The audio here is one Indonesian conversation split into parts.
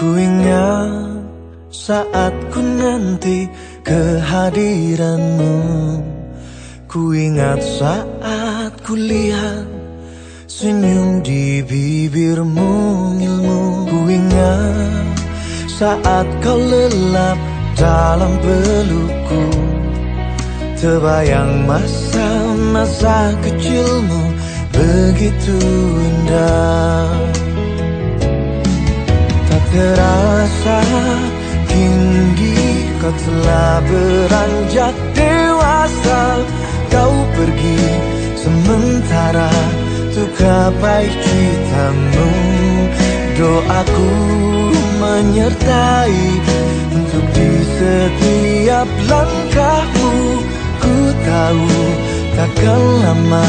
Ku ingat saat ku nanti kehadiranmu. Ku ingat saat ku lihat senyum di bibirmu ilmu. Ku ingat saat kau lelap dalam pelukku. Terbayang masa-masa kecilmu begitu indah terasa kini kau telah beranjak dewasa. Kau pergi sementara untuk gapai citamu. Doaku menyertai untuk di setiap langkahmu. Ku tahu takkan lama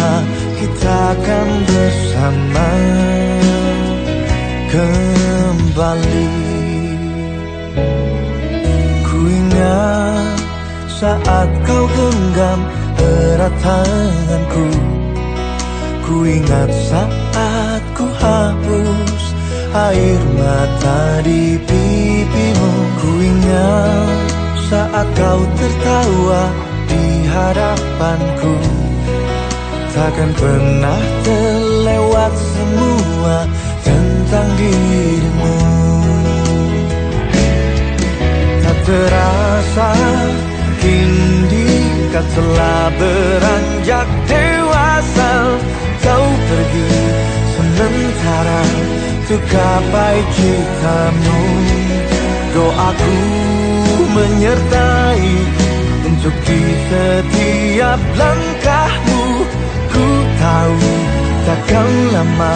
kita akan bersama. Kembali Ku ingat saat kau genggam erat tanganku. Ku ingat saat ku hapus air mata di pipimu. Ku ingat saat kau tertawa di hadapanku. Takkan pernah terlewat semua tentang dirimu terasa kini kau telah beranjak dewasa. Kau pergi sementara untuk gapai citamu. Doaku menyertai untuk di setiap langkahmu. Ku tahu takkan lama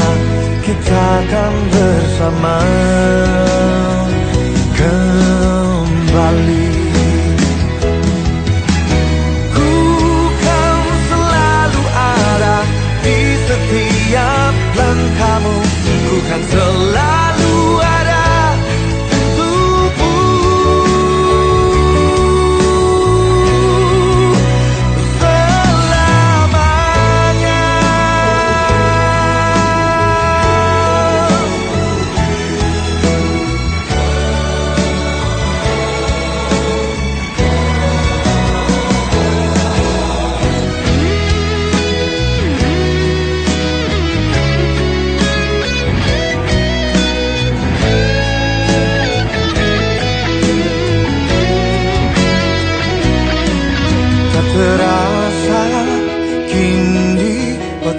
kita akan bersama. Kembali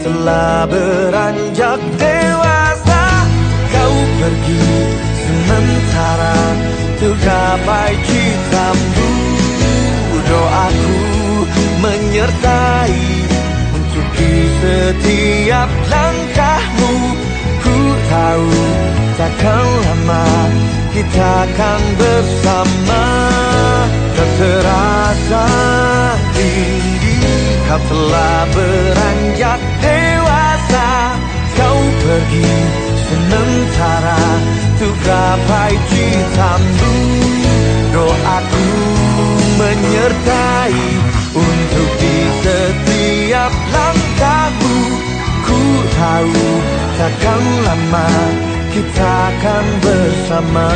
telah beranjak dewasa. Kau pergi sementara tergapai citamu Doaku menyertai untuk di setiap langkahmu. Ku tahu takkan lama kita akan bersama. Tak terasa tinggi kau telah beranjak dewasa Kau pergi sementara. Untuk gapai citamu Doaku menyertai. Untuk di setiap langkahmu Ku tahu takkan lama kita akan bersama